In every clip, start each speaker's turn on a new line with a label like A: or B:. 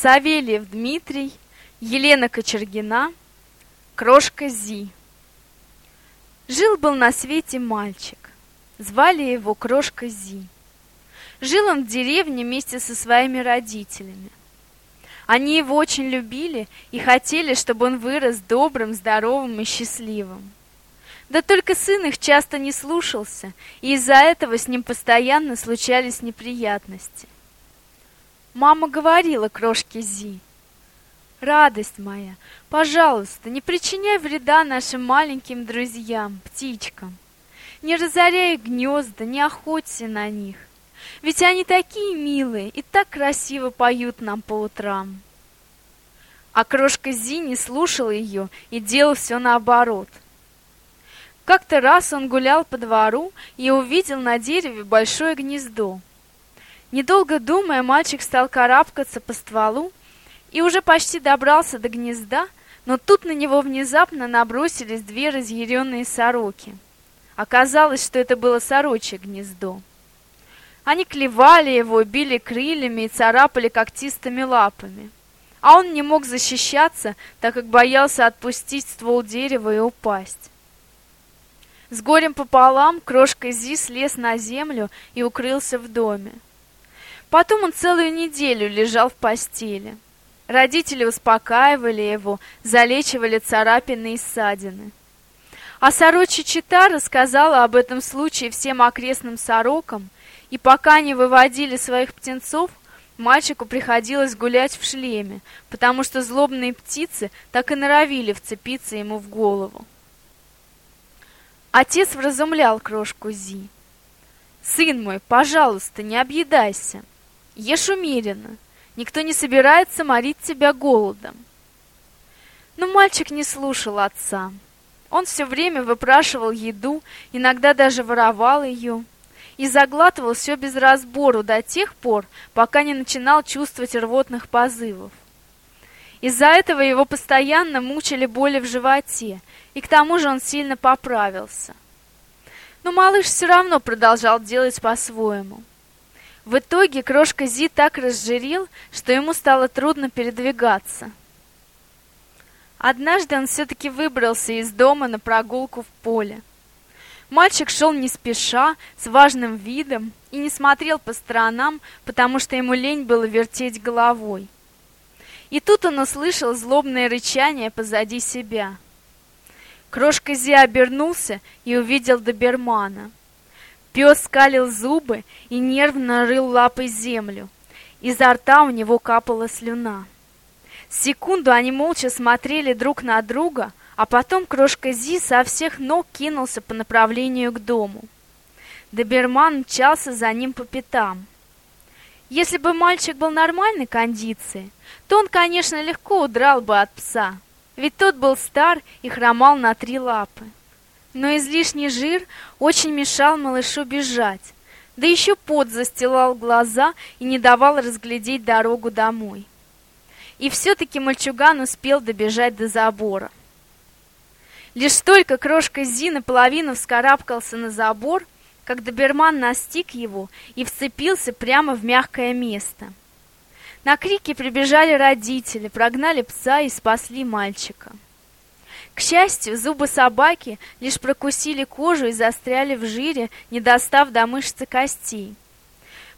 A: Савельев Дмитрий, Елена Кочергина, Крошка Зи. Жил-был на свете мальчик. Звали его Крошка Зи. Жил он в деревне вместе со своими родителями. Они его очень любили и хотели, чтобы он вырос добрым, здоровым и счастливым. Да только сын их часто не слушался, и из-за этого с ним постоянно случались неприятности. Мама говорила крошке Зи, «Радость моя, пожалуйста, не причиняй вреда нашим маленьким друзьям, птичкам. Не разоряй гнезда, не охоться на них. Ведь они такие милые и так красиво поют нам по утрам». А крошка Зи не слушала ее и делал все наоборот – как-то раз он гулял по двору и увидел на дереве большое гнездо. Недолго думая, мальчик стал карабкаться по стволу и уже почти добрался до гнезда, но тут на него внезапно набросились две разъяренные сороки. Оказалось, что это было сорочье гнездо. Они клевали его, били крыльями и царапали когтистыми лапами. А он не мог защищаться, так как боялся отпустить ствол дерева и упасть. С горем пополам крошка Зи слез на землю и укрылся в доме. Потом он целую неделю лежал в постели. Родители успокаивали его, залечивали царапины и ссадины. А сорочья чита рассказала об этом случае всем окрестным сорокам, и пока не выводили своих птенцов, мальчику приходилось гулять в шлеме, потому что злобные птицы так и норовили вцепиться ему в голову. Отец вразумлял крошку Зи. «Сын мой, пожалуйста, не объедайся. Ешь умеренно. Никто не собирается морить тебя голодом». Но мальчик не слушал отца. Он все время выпрашивал еду, иногда даже воровал ее, и заглатывал все без разбору до тех пор, пока не начинал чувствовать рвотных позывов. Из-за этого его постоянно мучили боли в животе, и к тому же он сильно поправился. Но малыш все равно продолжал делать по-своему. В итоге крошка Зи так разжирел, что ему стало трудно передвигаться. Однажды он все-таки выбрался из дома на прогулку в поле. Мальчик шел не спеша, с важным видом, и не смотрел по сторонам, потому что ему лень было вертеть головой. И тут он услышал злобное рычание позади себя. Крошка Зи обернулся и увидел добермана. Пес скалил зубы и нервно рыл лапой землю. Изо рта у него капала слюна. Секунду они молча смотрели друг на друга, а потом крошка Зи со всех ног кинулся по направлению к дому. Доберман мчался за ним по пятам. Если бы мальчик был нормальной кондиции, то он, конечно, легко удрал бы от пса, ведь тот был стар и хромал на три лапы. Но излишний жир очень мешал малышу бежать, да еще пот застилал глаза и не давал разглядеть дорогу домой. И все-таки мальчуган успел добежать до забора. Лишь только крошка Зи наполовину вскарабкался на забор — как доберман настиг его и вцепился прямо в мягкое место. На крики прибежали родители, прогнали пса и спасли мальчика. К счастью, зубы собаки лишь прокусили кожу и застряли в жире, не достав до мышцы костей.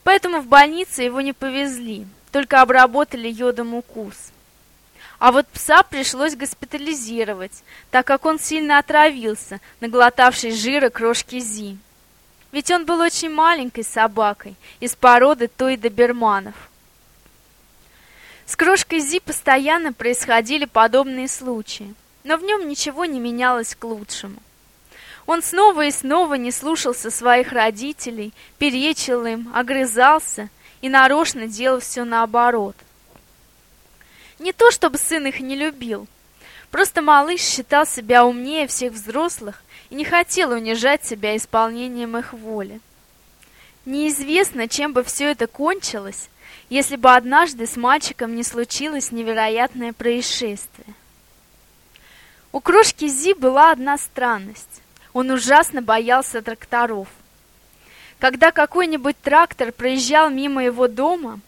A: Поэтому в больницу его не повезли, только обработали йодом укус. А вот пса пришлось госпитализировать, так как он сильно отравился, наглотавшись жира крошки Зи. Ведь он был очень маленькой собакой из породы той доберманов. С крошкой Зи постоянно происходили подобные случаи, но в нем ничего не менялось к лучшему. Он снова и снова не слушался своих родителей, перечил им, огрызался и нарочно делал все наоборот. Не то чтобы сын их не любил, просто малыш считал себя умнее всех взрослых и не хотел унижать себя исполнением их воли. Неизвестно, чем бы все это кончилось, если бы однажды с мальчиком не случилось невероятное происшествие. У крошки Зи была одна странность. Он ужасно боялся тракторов. Когда какой-нибудь трактор проезжал мимо его дома,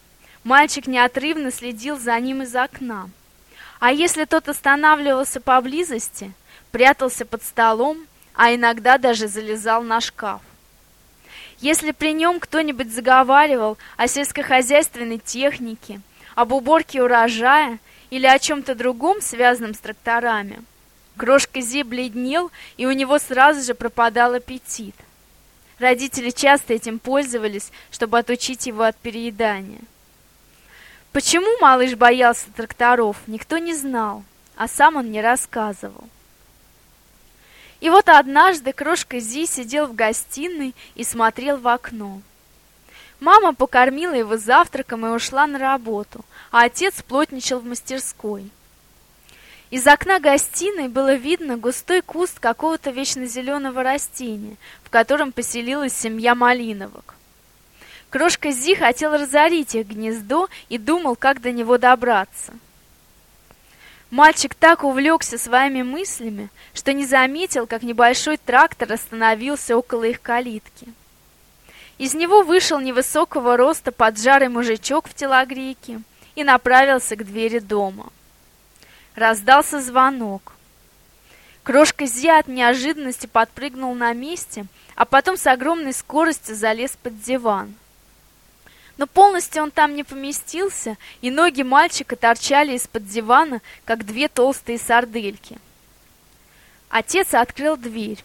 A: Мальчик неотрывно следил за ним из окна. А если тот останавливался поблизости, прятался под столом, а иногда даже залезал на шкаф. Если при нем кто-нибудь заговаривал о сельскохозяйственной технике, об уборке урожая или о чем-то другом, связанном с тракторами, крошка Зи бледнел, и у него сразу же пропадал аппетит. Родители часто этим пользовались, чтобы отучить его от переедания. Почему малыш боялся тракторов, никто не знал, а сам он не рассказывал. И вот однажды крошка Зи сидел в гостиной и смотрел в окно. Мама покормила его завтраком и ушла на работу, а отец плотничал в мастерской. Из окна гостиной было видно густой куст какого-то вечно зеленого растения, в котором поселилась семья малиновок. Крошка Зи хотел разорить их гнездо и думал, как до него добраться. Мальчик так увлекся своими мыслями, что не заметил, как небольшой трактор остановился около их калитки. Из него вышел невысокого роста поджарый мужичок в телогрейке и направился к двери дома. Раздался звонок. Крошка Зи от неожиданности подпрыгнул на месте, а потом с огромной скоростью залез под диван. Но полностью он там не поместился, и ноги мальчика торчали из-под дивана, как две толстые сардельки. Отец открыл дверь.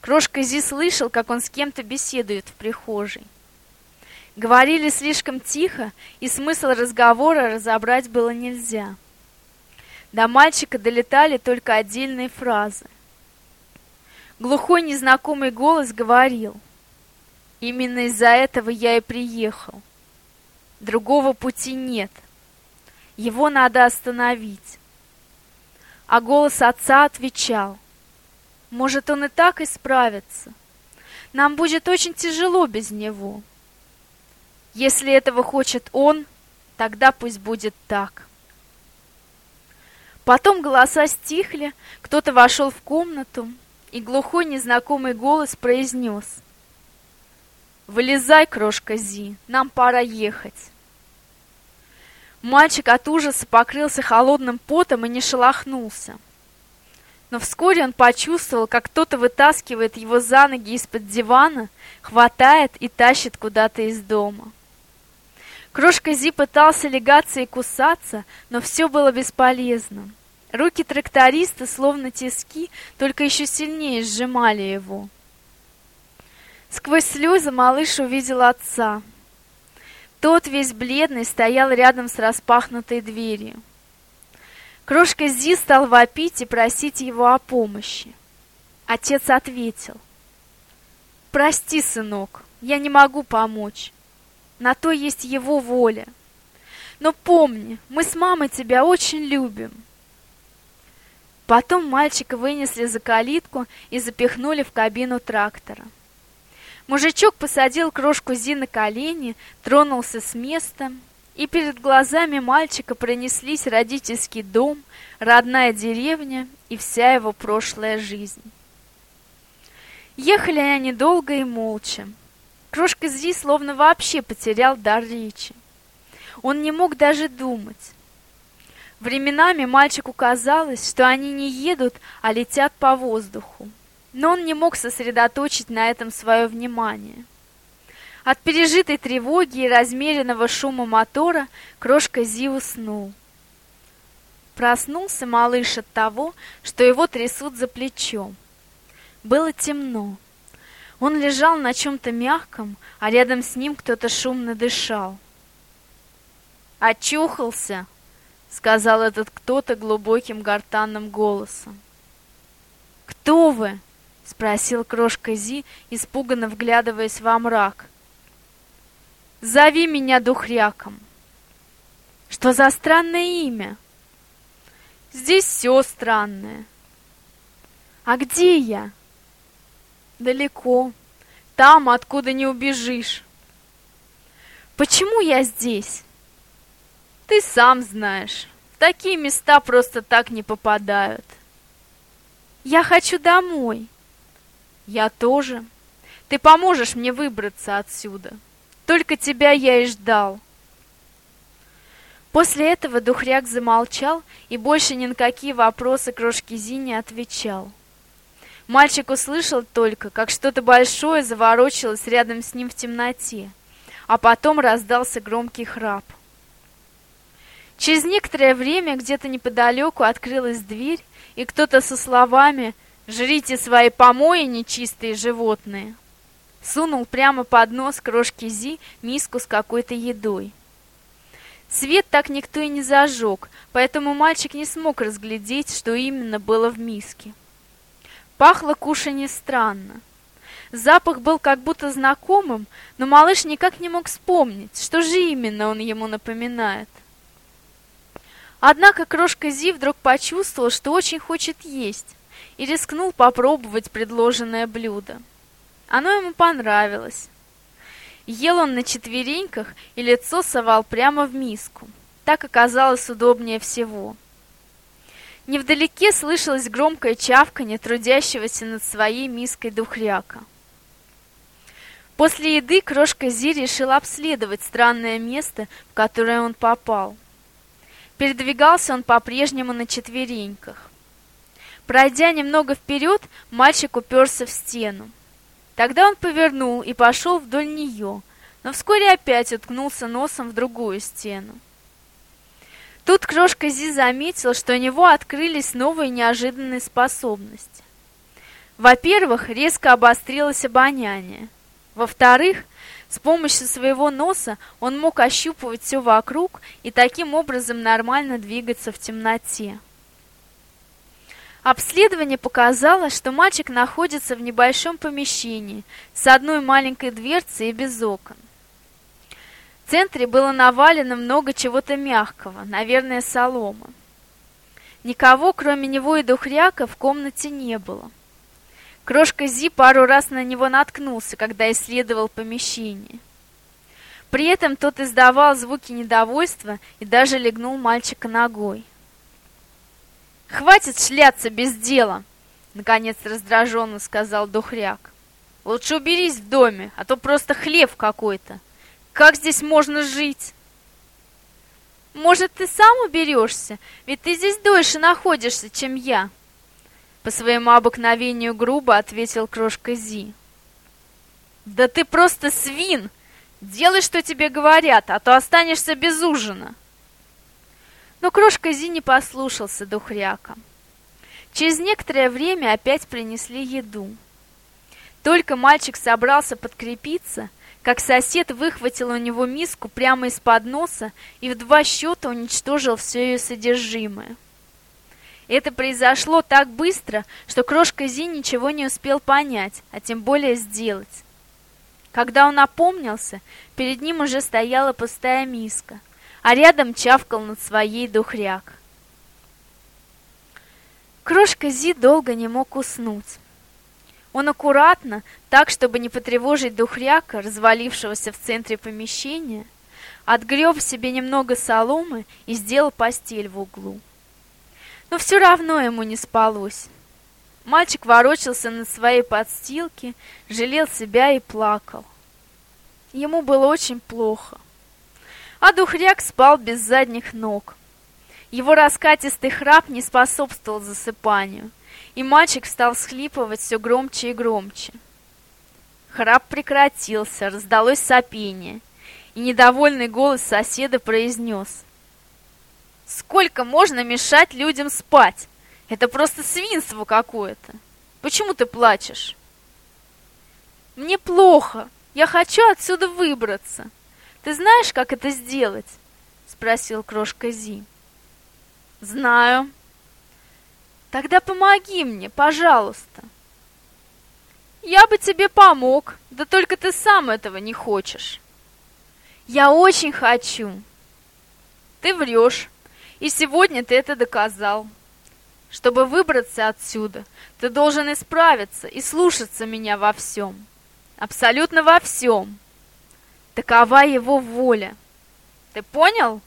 A: Крошка Зи слышал, как он с кем-то беседует в прихожей. Говорили слишком тихо, и смысл разговора разобрать было нельзя. До мальчика долетали только отдельные фразы. Глухой незнакомый голос говорил, «Именно из-за этого я и приехал. Другого пути нет. Его надо остановить. А голос отца отвечал. Может, он и так исправится. Нам будет очень тяжело без него. Если этого хочет он, тогда пусть будет так. Потом голоса стихли, кто-то вошел в комнату, и глухой незнакомый голос произнес. «Вылезай, крошка Зи, нам пора ехать». Мальчик от ужаса покрылся холодным потом и не шелохнулся. Но вскоре он почувствовал, как кто-то вытаскивает его за ноги из-под дивана, хватает и тащит куда-то из дома. Крошка Зи пытался легаться и кусаться, но все было бесполезно. Руки тракториста, словно тиски, только еще сильнее сжимали его. Сквозь слезы малыш увидел отца. Тот, весь бледный, стоял рядом с распахнутой дверью. Крошка Зи стал вопить и просить его о помощи. Отец ответил. «Прости, сынок, я не могу помочь. На то есть его воля. Но помни, мы с мамой тебя очень любим». Потом мальчика вынесли за калитку и запихнули в кабину трактора. Мужичок посадил крошку Зи на колени, тронулся с места, и перед глазами мальчика пронеслись родительский дом, родная деревня и вся его прошлая жизнь. Ехали они долго и молча. Крошка Зи словно вообще потерял дар речи. Он не мог даже думать. Временами мальчику казалось, что они не едут, а летят по воздуху но он не мог сосредоточить на этом свое внимание. От пережитой тревоги и размеренного шума мотора крошка Зи уснул. Проснулся малыш от того, что его трясут за плечом. Было темно. Он лежал на чем-то мягком, а рядом с ним кто-то шумно дышал. «Очухался!» — сказал этот кто-то глубоким гортанным голосом. «Кто вы?» — спросил крошка Зи, испуганно вглядываясь во мрак. «Зови меня Духряком». «Что за странное имя?» «Здесь все странное». «А где я?» «Далеко. Там, откуда не убежишь». «Почему я здесь?» «Ты сам знаешь. В такие места просто так не попадают». «Я хочу домой». Я тоже. Ты поможешь мне выбраться отсюда. Только тебя я и ждал. После этого Духряк замолчал и больше ни на какие вопросы крошки Зи отвечал. Мальчик услышал только, как что-то большое заворочилось рядом с ним в темноте, а потом раздался громкий храп. Через некоторое время где-то неподалеку открылась дверь, и кто-то со словами «Жрите свои помои, нечистые животные!» сунул прямо под нос крошки Зи миску с какой-то едой. Свет так никто и не зажег, поэтому мальчик не смог разглядеть, что именно было в миске. Пахло кушанье странно. Запах был как будто знакомым, но малыш никак не мог вспомнить, что же именно он ему напоминает. Однако крошка Зи вдруг почувствовал, что очень хочет есть, и рискнул попробовать предложенное блюдо. Оно ему понравилось. Ел он на четвереньках и лицо совал прямо в миску. Так оказалось удобнее всего. Невдалеке слышалось громкое чавканье трудящегося над своей миской духряка. После еды крошка Зи решил обследовать странное место, в которое он попал. Передвигался он по-прежнему на четвереньках. Пройдя немного вперед, мальчик уперся в стену. Тогда он повернул и пошел вдоль нее, но вскоре опять уткнулся носом в другую стену. Тут крошка Зи заметил, что у него открылись новые неожиданные способности. Во-первых, резко обострилось обоняние. Во-вторых, с помощью своего носа он мог ощупывать все вокруг и таким образом нормально двигаться в темноте. Обследование показало, что мальчик находится в небольшом помещении с одной маленькой дверцей и без окон. Центре было навалено много чего-то мягкого, наверное, солома. Никого, кроме него и духряка, в комнате не было. Крошка Зи пару раз на него наткнулся, когда исследовал помещение. При этом тот издавал звуки недовольства и даже легнул мальчика ногой. «Хватит шляться без дела!» — наконец раздраженно сказал Духряк. «Лучше уберись в доме, а то просто хлеб какой-то. Как здесь можно жить?» «Может, ты сам уберешься? Ведь ты здесь дольше находишься, чем я!» По своему обыкновению грубо ответил крошка Зи. «Да ты просто свин! Делай, что тебе говорят, а то останешься без ужина!» Но крошка Зи не послушался духряка. Через некоторое время опять принесли еду. Только мальчик собрался подкрепиться, как сосед выхватил у него миску прямо из-под носа и в два счета уничтожил все ее содержимое. Это произошло так быстро, что крошка Зи ничего не успел понять, а тем более сделать. Когда он опомнился, перед ним уже стояла пустая миска, а рядом чавкал над своей духряк. Крошка Зи долго не мог уснуть. Он аккуратно, так, чтобы не потревожить духряка, развалившегося в центре помещения, отгреб себе немного соломы и сделал постель в углу но все равно ему не спалось. Мальчик ворочался на своей подстилке, жалел себя и плакал. Ему было очень плохо. А Духряк спал без задних ног. Его раскатистый храп не способствовал засыпанию, и мальчик стал схлипывать все громче и громче. Храп прекратился, раздалось сопение, и недовольный голос соседа произнес — Сколько можно мешать людям спать? Это просто свинство какое-то. Почему ты плачешь? Мне плохо. Я хочу отсюда выбраться. Ты знаешь, как это сделать? Спросил крошка Зи. Знаю. Тогда помоги мне, пожалуйста. Я бы тебе помог, да только ты сам этого не хочешь. Я очень хочу. Ты врешь. И сегодня ты это доказал. Чтобы выбраться отсюда, ты должен исправиться и слушаться меня во всем. Абсолютно во всем. Такова его воля. Ты понял?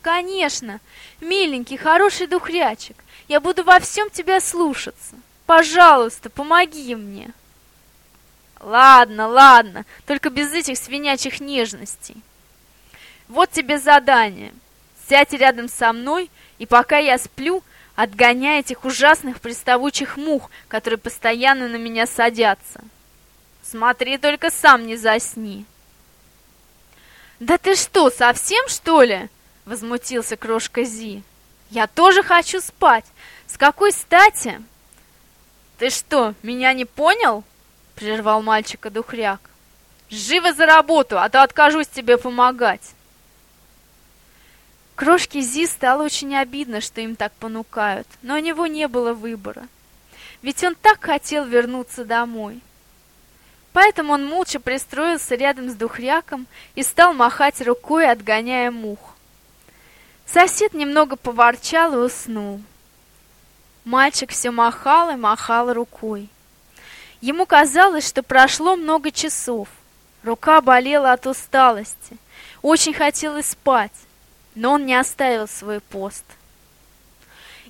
A: Конечно, миленький, хороший духрячик. Я буду во всем тебя слушаться. Пожалуйста, помоги мне. Ладно, ладно, только без этих свинячих нежностей. Вот тебе задание — сядь рядом со мной, и пока я сплю, отгоняй этих ужасных приставучих мух, которые постоянно на меня садятся. Смотри, только сам не засни. «Да ты что, совсем, что ли?» — возмутился крошка Зи. «Я тоже хочу спать. С какой стати?» «Ты что, меня не понял?» — прервал мальчика Духряк. «Живо за работу, а то откажусь тебе помогать!» Крошке Зи стало очень обидно, что им так понукают, но у него не было выбора. Ведь он так хотел вернуться домой. Поэтому он молча пристроился рядом с Духряком и стал махать рукой, отгоняя мух. Сосед немного поворчал и уснул. Мальчик все махал и махал рукой. Ему казалось, что прошло много часов. Рука болела от усталости. Очень хотелось спать, но он не оставил свой пост.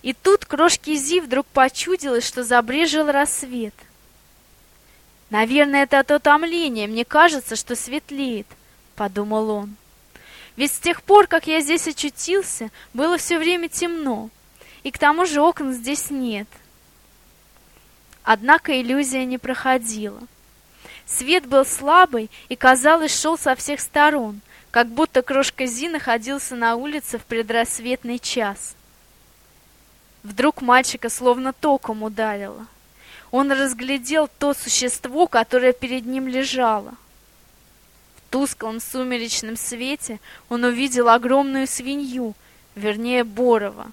A: И тут крошке Зи вдруг почудилось, что забрежил рассвет. «Наверное, это от утомления. Мне кажется, что светлеет», — подумал он. «Ведь с тех пор, как я здесь очутился, было все время темно и к тому же окон здесь нет. Однако иллюзия не проходила. Свет был слабый и, казалось, шел со всех сторон, как будто крошка Зи находился на улице в предрассветный час. Вдруг мальчика словно током ударило. Он разглядел то существо, которое перед ним лежало. Тусклом сумеречном свете он увидел огромную свинью, вернее, Борова.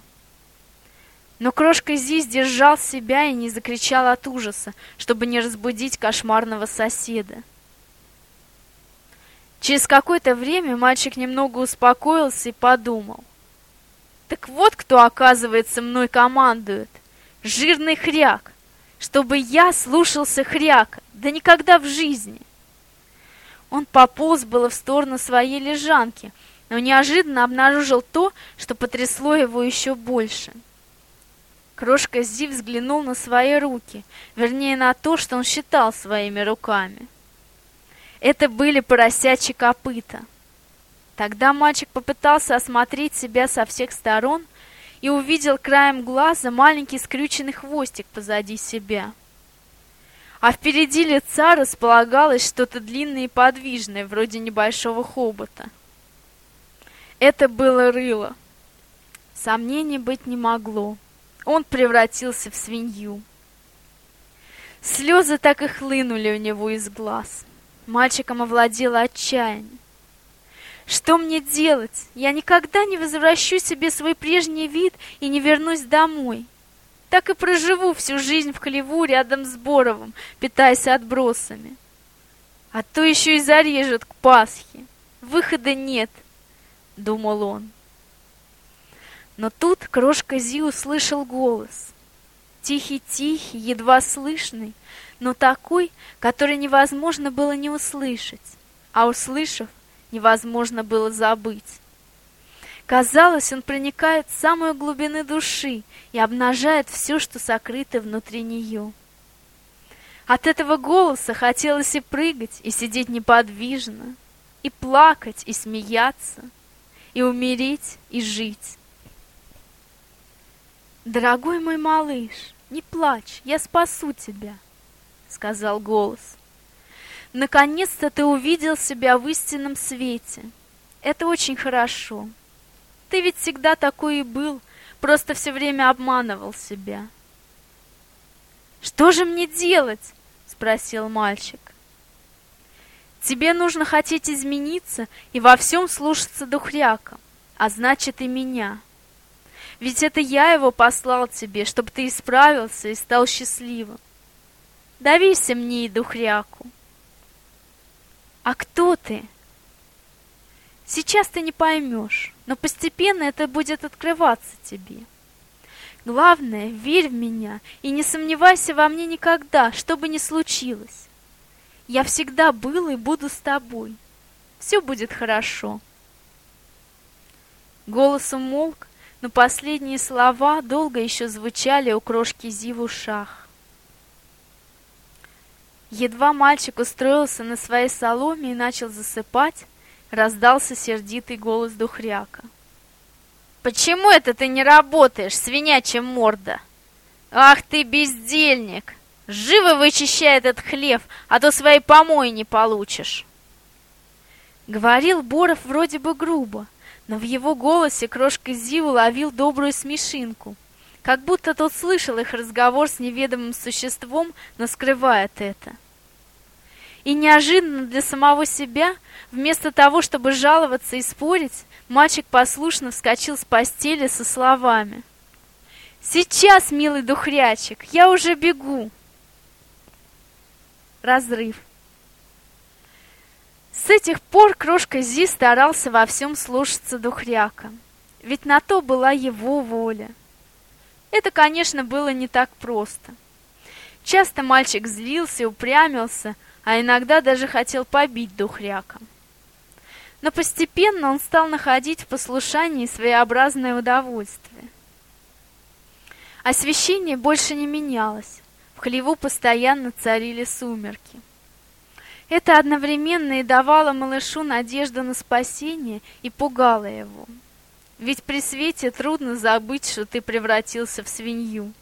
A: Но крошка Зи сдержал себя и не закричал от ужаса, чтобы не разбудить кошмарного соседа. Через какое-то время мальчик немного успокоился и подумал. Так вот кто, оказывается, мной командует. Жирный хряк. Чтобы я слушался хряка. Да никогда в жизни. Он пополз было в сторону своей лежанки, но неожиданно обнаружил то, что потрясло его еще больше — Крошка Зи взглянул на свои руки, вернее на то, что он считал своими руками. Это были поросячьи копыта. Тогда мальчик попытался осмотреть себя со всех сторон и увидел краем глаза маленький скрюченный хвостик позади себя. А впереди лица располагалось что-то длинное и подвижное, вроде небольшого хобота. Это было рыло. Сомнений быть не могло он превратился в свинью. Слезы так и хлынули у него из глаз. Мальчиком овладело отчаяние. Что мне делать? Я никогда не возвращу себе свой прежний вид и не вернусь домой. Так и проживу всю жизнь в хлеву рядом с Боровым, питаясь отбросами. А то еще и зарежет к Пасхе. Выхода нет, думал он. Но тут крошка Зи услышал голос. Тихий-тихий, едва слышный, но такой, который невозможно было не услышать, а услышав, невозможно было забыть. Казалось, он проникает в самую глубины души и обнажает все, что сокрыто внутри нее. От этого голоса хотелось и прыгать, и сидеть неподвижно, и плакать, и смеяться, и умереть, и жить. «Дорогой мой малыш, не плачь, я спасу тебя», — сказал голос. «Наконец-то ты увидел себя в истинном свете. Это очень хорошо. Ты ведь всегда такой и был, просто все время обманывал себя». «Что же мне делать?» — спросил мальчик. «Тебе нужно хотеть измениться и во всем слушаться Духряка, а значит и меня». Ведь это я его послал тебе, чтобы ты исправился и стал счастливым. Доверься мне и духряку. А кто ты? Сейчас ты не поймешь, но постепенно это будет открываться тебе. Главное, верь в меня и не сомневайся во мне никогда, что бы ни случилось. Я всегда был и буду с тобой. Все будет хорошо. Голос умолк, но последние слова долго еще звучали у крошки Зи в ушах. Едва мальчик устроился на своей соломе и начал засыпать, раздался сердитый голос Духряка. Почему это ты не работаешь, свинячья морда? Ах ты бездельник! Живо вычищай этот хлев, а то свои помои не получишь. Говорил Боров вроде бы грубо, но в его голосе крошка Зи уловил добрую смешинку, как будто тот слышал их разговор с неведомым существом, но скрывает это. И неожиданно для самого себя, вместо того, чтобы жаловаться и спорить, мальчик послушно вскочил с постели со словами. «Сейчас, милый духрячик, я уже бегу!» Разрыв. С этих пор крошка Зи старался во всем слушаться Духряка, ведь на то была его воля. Это, конечно, было не так просто. Часто мальчик злился и упрямился, а иногда даже хотел побить Духряка. Но постепенно он стал находить в послушании своеобразное удовольствие. Освещение больше не менялось, в хлеву постоянно царили сумерки. Это одновременно и давало малышу надежду на спасение и пугало его. Ведь при свете трудно забыть, что ты превратился в свинью.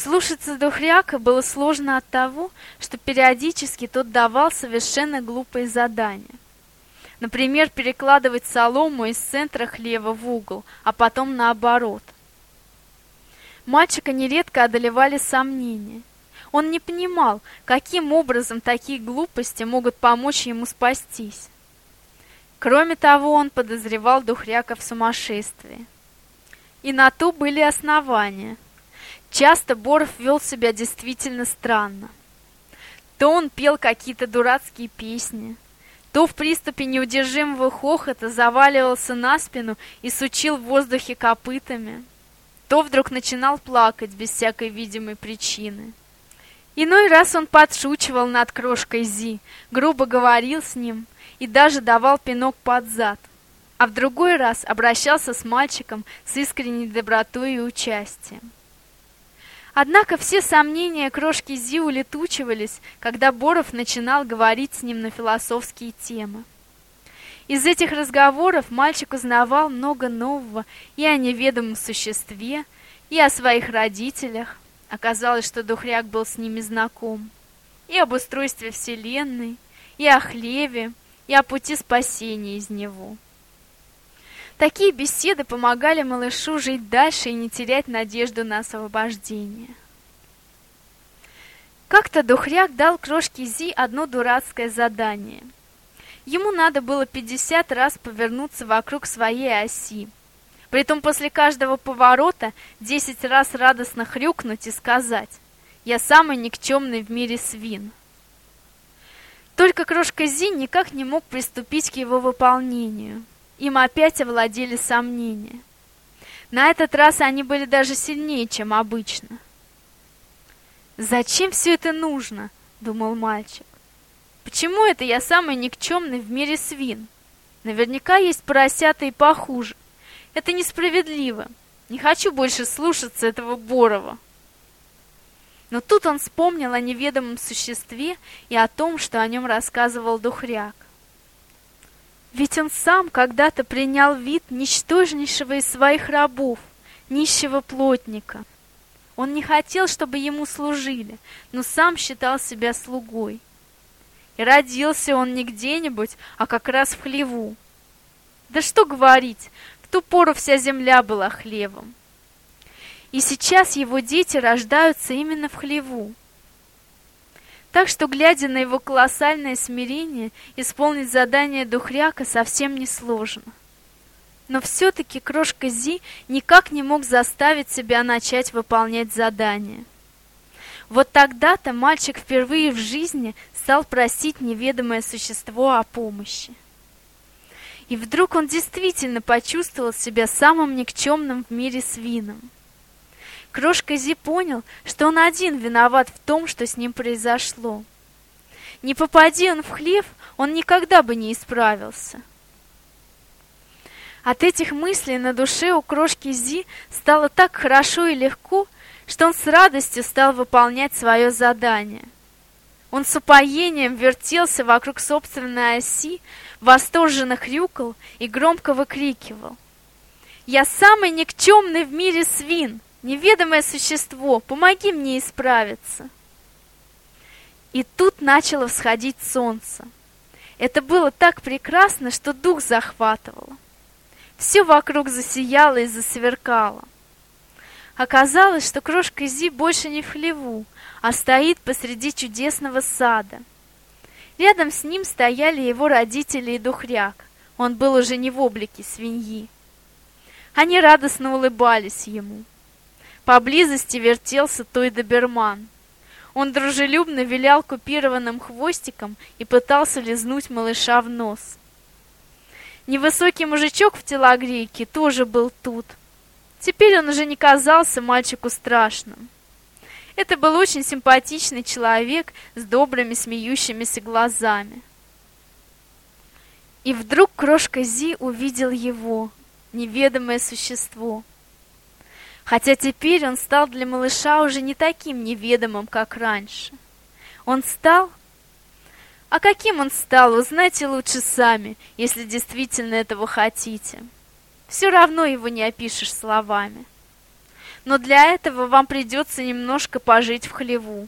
A: Слушаться Духряка было сложно от того, что периодически тот давал совершенно глупые задания. Например, перекладывать солому из центра хлева в угол, а потом наоборот. Мальчика нередко одолевали сомнения. Он не понимал, каким образом такие глупости могут помочь ему спастись. Кроме того, он подозревал Духряка в сумасшествии. И на то были основания. Часто Боров вел себя действительно странно. То он пел какие-то дурацкие песни, то в приступе неудержимого хохота заваливался на спину и сучил в воздухе копытами, то вдруг начинал плакать без всякой видимой причины. Иной раз он подшучивал над крошкой Зи, грубо говорил с ним и даже давал пинок под зад. А в другой раз обращался с мальчиком с искренней добротой и участием. Однако все сомнения крошки Зи улетучивались, когда Боров начинал говорить с ним на философские темы. Из этих разговоров мальчик узнавал много нового и о неведомом существе, и о своих родителях, Оказалось, что Духряк был с ними знаком. И об устройстве Вселенной, и о хлеве, и о пути спасения из него. Такие беседы помогали малышу жить дальше и не терять надежду на освобождение. Как-то Духряк дал крошке Зи одно дурацкое задание. Ему надо было 50 раз повернуться вокруг своей оси, Притом после каждого поворота десять раз радостно хрюкнуть и сказать «Я самый никчемный в мире свин». Только крошка Зи никак не мог приступить к его выполнению. Им опять овладели сомнения. На этот раз они были даже сильнее, чем обычно. «Зачем все это нужно?» — думал мальчик. «Почему это я самый никчемный в мире свин? Наверняка есть поросята и похуже. Это несправедливо. Не хочу больше слушаться этого Борова. Но тут он вспомнил о неведомом существе и о том, что о нем рассказывал Духряк. Ведь он сам когда-то принял вид ничтожнейшего из своих рабов, нищего плотника. Он не хотел, чтобы ему служили, но сам считал себя слугой. И родился он не где-нибудь, а как раз в хлеву. Да что говорить, в ту пору вся земля была хлевом. И сейчас его дети рождаются именно в хлеву. Так что, глядя на его колоссальное смирение, исполнить задание Духряка совсем не сложно. Но все-таки крошка Зи никак не мог заставить себя начать выполнять задание. Вот тогда-то мальчик впервые в жизни стал просить неведомое существо о помощи. И вдруг он действительно почувствовал себя самым никчемным в мире свином. Крошка Зи понял, что он один виноват в том, что с ним произошло. Не попади он в хлев, он никогда бы не исправился. От этих мыслей на душе у крошки Зи стало так хорошо и легко, что он с радостью стал выполнять свое задание – он с упоением вертелся вокруг собственной оси, восторженно хрюкал и громко выкрикивал. Я самый никчемный в мире свин, неведомое существо, помоги мне исправиться. И тут начало всходить солнце. Это было так прекрасно, что дух захватывало. Все вокруг засияло и засверкало. Оказалось, что крошка Зи больше не в хлеву, а стоит посреди чудесного сада. Рядом с ним стояли его родители и духряк. Он был уже не в облике свиньи. Они радостно улыбались ему. Поблизости вертелся той доберман. Он дружелюбно вилял купированным хвостиком и пытался лизнуть малыша в нос. Невысокий мужичок в телогрейке тоже был тут. Теперь он уже не казался мальчику страшным. Это был очень симпатичный человек с добрыми смеющимися глазами. И вдруг крошка Зи увидел его, неведомое существо. Хотя теперь он стал для малыша уже не таким неведомым, как раньше. Он стал... А каким он стал, узнайте лучше сами, если действительно этого хотите. Все равно его не опишешь словами. Но для этого вам придется немножко пожить в хлеву.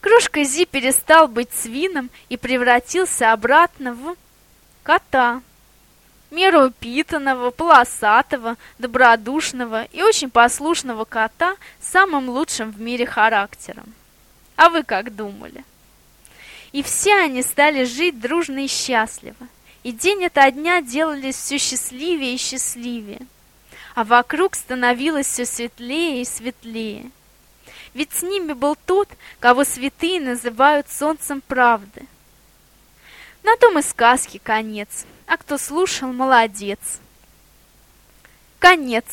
A: Кружка Зи перестал быть свином и превратился обратно в кота. Меру упитанного, полосатого, добродушного и очень послушного кота с самым лучшим в мире характером. А вы как думали? И все они стали жить дружно и счастливо и день ото дня делались все счастливее и счастливее, а вокруг становилось все светлее и светлее. Ведь с ними был тот, кого святые называют солнцем правды. На том и сказки конец, а кто слушал, молодец. Конец.